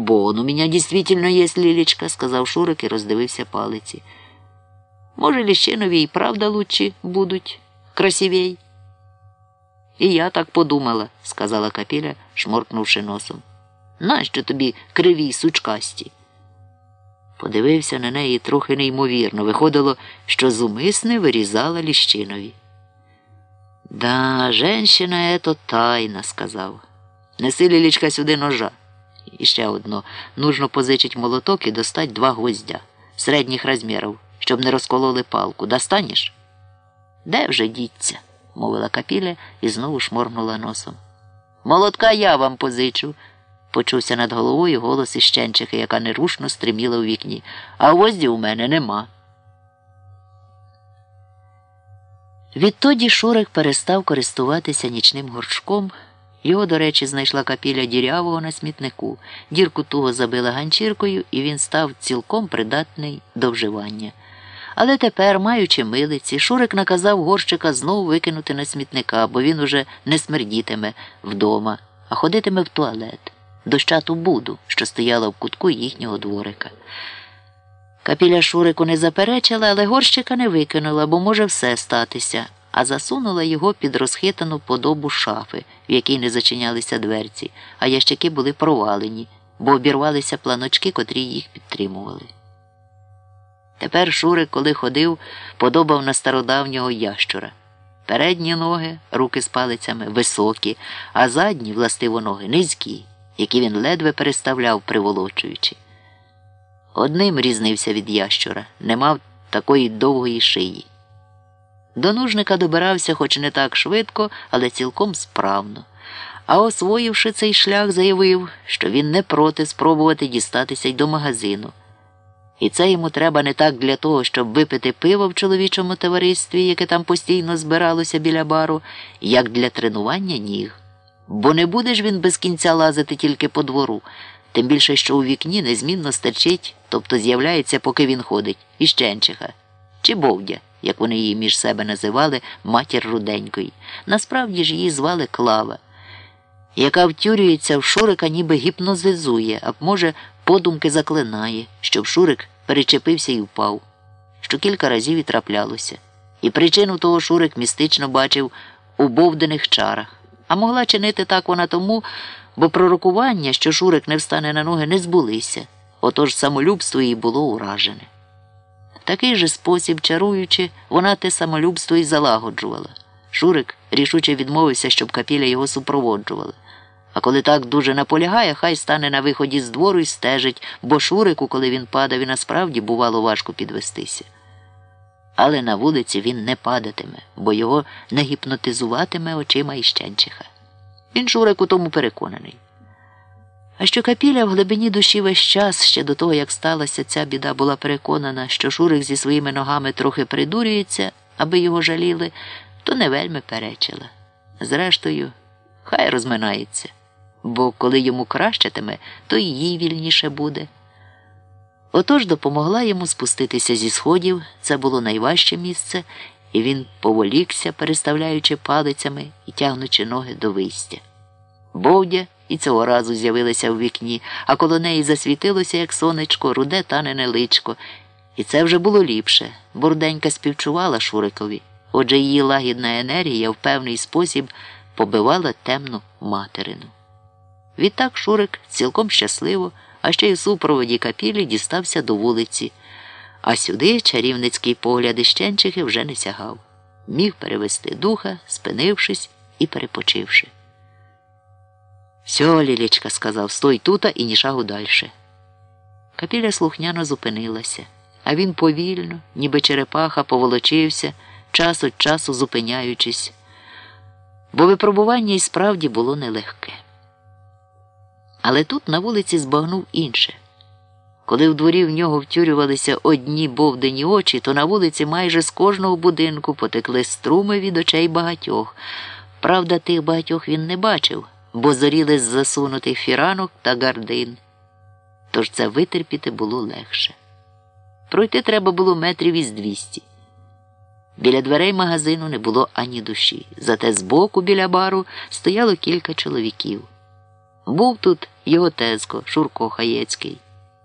Бо он у меня действительно есть Лілічка, сказав Шурик і роздивився палиці. Може, Ліщинові і правда лучші будуть, красивей. І я так подумала, сказала Капіля, шморкнувши носом. Нащо тобі криві сучкасті? Подивився на неї трохи неймовірно. Виходило, що зумисне вирізала Ліщинові. Да, женщина ето тайна, сказав. Неси Лілічка сюди ножа. І ще одно. Нужно позичить молоток і достать два гвоздя середніх розмірів, щоб не розкололи палку. Достанеш? Де вже діться? мовила капіля і знову шморгнула носом. Молотка я вам позичу, почувся над головою голос іщенчихи, яка нерушно стриміла у вікні. А гвоздів у мене нема. Відтоді Шурик перестав користуватися нічним горшком. Його, до речі, знайшла капіля дірявого на смітнику. Дірку туго забила ганчіркою, і він став цілком придатний до вживання. Але тепер, маючи милиці, Шурик наказав горщика знову викинути на смітника, бо він уже не смердітиме вдома, а ходитиме в туалет, дощату буду, що стояла в кутку їхнього дворика. Капіля Шурику не заперечила, але горщика не викинула, бо може все статися, а засунула його під розхитану подобу шафи, в якій не зачинялися дверці, а ящики були провалені, бо обірвалися планочки, котрі їх підтримували. Тепер Шурик, коли ходив, подобав на стародавнього ящура. Передні ноги, руки з палицями, високі, а задні, властиво ноги, низькі, які він ледве переставляв, приволочуючи. Одним різнився від ящура, не мав такої довгої шиї. До нужника добирався хоч не так швидко, але цілком справно. А освоївши цей шлях, заявив, що він не проти спробувати дістатися й до магазину. І це йому треба не так для того, щоб випити пиво в чоловічому товаристві, яке там постійно збиралося біля бару, як для тренування ніг. Бо не буде ж він без кінця лазити тільки по двору, тим більше, що у вікні незмінно стерчить, тобто з'являється, поки він ходить, іщенчиха чи бовдя, як вони її між себе називали, матір руденької. Насправді ж її звали Клава, яка втюрюється в Шурика, ніби гіпнозизує, а може, подумки заклинає, щоб Шурик перечепився і впав, що кілька разів і траплялося. І причину того Шурик містично бачив у бовдених чарах. А могла чинити так вона тому, бо пророкування, що Шурик не встане на ноги, не збулися, отож самолюбство їй було уражене. Такий же спосіб, чаруючи, вона те самолюбство і залагоджувала. Шурик рішуче відмовився, щоб капіля його супроводжувала. А коли так дуже наполягає, хай стане на виході з двору і стежить, бо Шурику, коли він падав, і насправді бувало важко підвестися. Але на вулиці він не падатиме, бо його не гіпнотизуватиме очима іщенчиха. Він Шурик у тому переконаний. А що капіля в глибині душі весь час, ще до того, як сталася ця біда, була переконана, що Шурик зі своїми ногами трохи придурюється, аби його жаліли, то не вельми перечила. Зрештою, хай розминається, бо коли йому кращатиме, то і їй вільніше буде. Отож допомогла йому спуститися зі сходів, це було найважче місце, і він поволікся, переставляючи палицями і тягнучи ноги до вистя. Бовдя і цього разу з'явилася в вікні, а коло неї засвітилося, як сонечко, руде танене личко. І це вже було ліпше. Бурденька співчувала Шурикові, отже її лагідна енергія в певний спосіб побивала темну материну. Відтак Шурик цілком щасливо, а ще й у супроводі капілі дістався до вулиці, а сюди чарівницький погляд іщенчихи вже не сягав. Міг перевести духа, спинившись і перепочивши. Сьо, Лілічка, сказав, стой тута і ні шагу дальше. Капіля слухняно зупинилася, а він повільно, ніби черепаха, поволочився, час від часу зупиняючись, бо випробування і справді було нелегке. Але тут на вулиці збагнув інше. Коли в дворі в нього втюрювалися одні бовдені очі, то на вулиці майже з кожного будинку потекли струми від очей багатьох. Правда, тих багатьох він не бачив бо зоріли з засунутих фіранок та гардин. Тож це витерпіти було легше. Пройти треба було метрів із двісті. Біля дверей магазину не було ані душі, зате збоку біля бару стояло кілька чоловіків. Був тут його тезко Шурко Хаєцький.